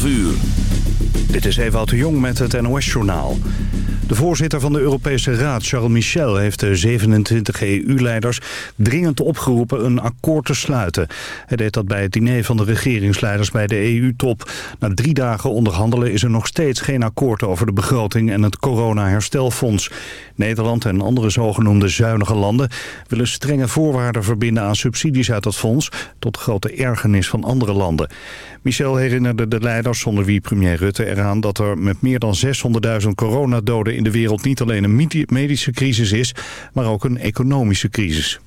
12 uur. Dit is Ewout de Jong met het NOS-journaal. De voorzitter van de Europese Raad, Charles Michel, heeft de 27 EU-leiders dringend opgeroepen een akkoord te sluiten. Hij deed dat bij het diner van de regeringsleiders bij de EU-top. Na drie dagen onderhandelen is er nog steeds geen akkoord over de begroting en het corona-herstelfonds. Nederland en andere zogenoemde zuinige landen willen strenge voorwaarden verbinden aan subsidies uit het fonds, tot grote ergernis van andere landen. Michel herinnerde de leiders, zonder wie premier Rutte eraan dat er met meer dan 600.000 coronadoden in de wereld niet alleen een medische crisis is, maar ook een economische crisis.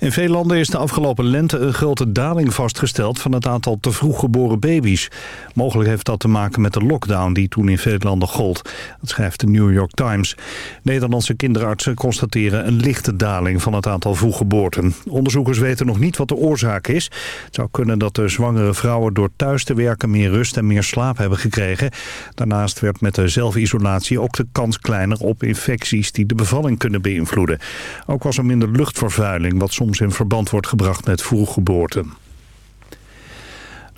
In veel landen is de afgelopen lente een grote daling vastgesteld van het aantal te vroeg geboren baby's. Mogelijk heeft dat te maken met de lockdown die toen in veel landen gold. Dat schrijft de New York Times. Nederlandse kinderartsen constateren een lichte daling van het aantal vroeggeboorten. Onderzoekers weten nog niet wat de oorzaak is. Het zou kunnen dat de zwangere vrouwen door thuis te werken meer rust en meer slaap hebben gekregen. Daarnaast werd met de zelfisolatie ook de kans kleiner op infecties die de bevalling kunnen beïnvloeden. Ook was er minder luchtvervuiling, wat soms soms in verband wordt gebracht met vroeggeboorten.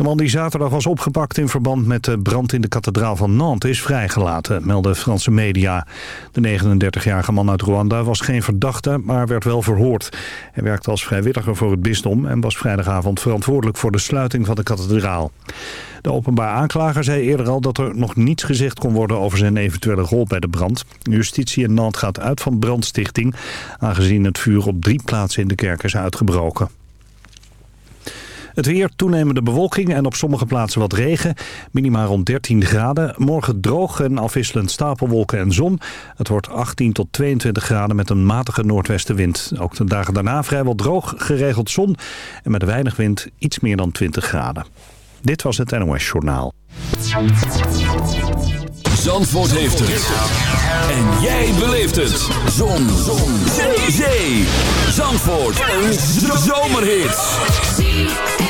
De man die zaterdag was opgepakt in verband met de brand in de kathedraal van Nantes is vrijgelaten, melden Franse media. De 39-jarige man uit Rwanda was geen verdachte, maar werd wel verhoord. Hij werkte als vrijwilliger voor het bisdom en was vrijdagavond verantwoordelijk voor de sluiting van de kathedraal. De openbaar aanklager zei eerder al dat er nog niets gezegd kon worden over zijn eventuele rol bij de brand. Justitie in Nantes gaat uit van brandstichting, aangezien het vuur op drie plaatsen in de kerk is uitgebroken. Het weer, toenemende bewolking en op sommige plaatsen wat regen. Minimaal rond 13 graden. Morgen droog en afwisselend stapelwolken en zon. Het wordt 18 tot 22 graden met een matige noordwestenwind. Ook de dagen daarna vrijwel droog, geregeld zon. En met weinig wind iets meer dan 20 graden. Dit was het NOS Journaal. Zandvoort heeft het. En jij beleeft het. Zon. Zon. Zee. Zandvoort. Een zomerhit.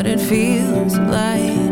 what it feels like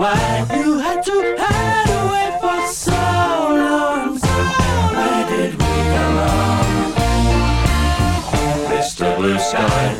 Why you had to hide away for so long? Did we go wrong? Mr. Blue Sky.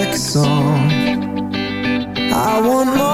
Like a song. I want more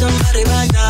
somebody right now.